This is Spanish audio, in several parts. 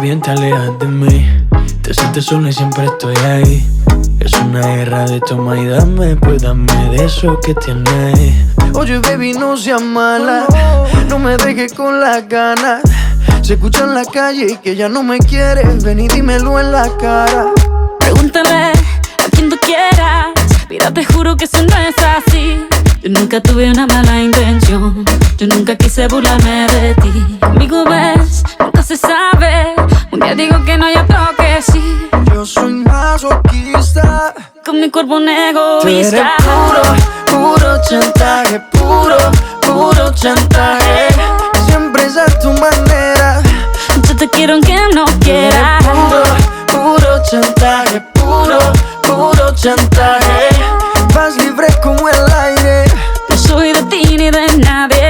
bien te alejas de mí. Te sientes sola y siempre estoy ahí. Es una guerra de toma y dame, pues dame de eso que tienes. Oye, baby, no seas mala. No me dejes con las ganas. Se escucha en la calle y que ya no me quieres. Ven y dímelo en la cara. Pregúntale a quien tú quieras. Mira, te juro que eso no es así. Yo nunca tuve una mala intención. Yo nunca quise burlarme de ti. Conmigo ves, se sabe. Un día digo que no, hay otro que sí. Yo soy masoquista. Con mi cuerpo un Tú eres egoísta. puro, puro chantaje, puro, puro chantaje. Siempre es a tu manera. Yo te quiero aunque no quieras. puro, puro chantaje, puro, puro chantaje. Vas libre como el aire. No soy de ti ni de nadie.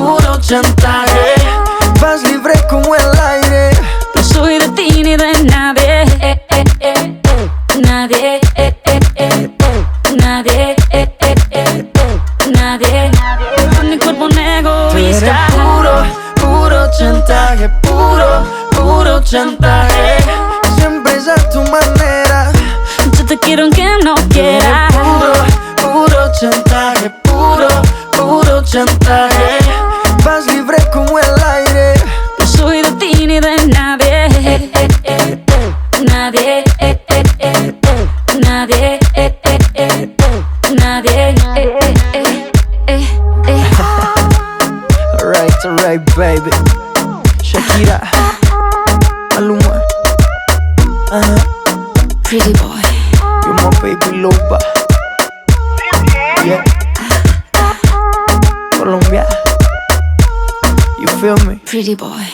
puro chantaje. Vas libre como el aire. No soy de ti ni de nadie eh, eh, eh, eh. Nadie eh, eh, eh. Nadie. Nadie mi cuerpo eres egoísta puro, puro chantaje, puro, puro chantaje. Siempre es a tu manera. Yo te quiero aunque no quieras Puro, puro chantaje, puro, puro chantaje. Nadie eh, eh, eh. Nadie eh, eh, eh. Nadie eh, eh, eh. Eh, eh. Alright, alright, baby. Shakira, Maluma, uh-huh. Pretty boy you're my baby loba. Yeah, Colombia, you feel me? Pretty boy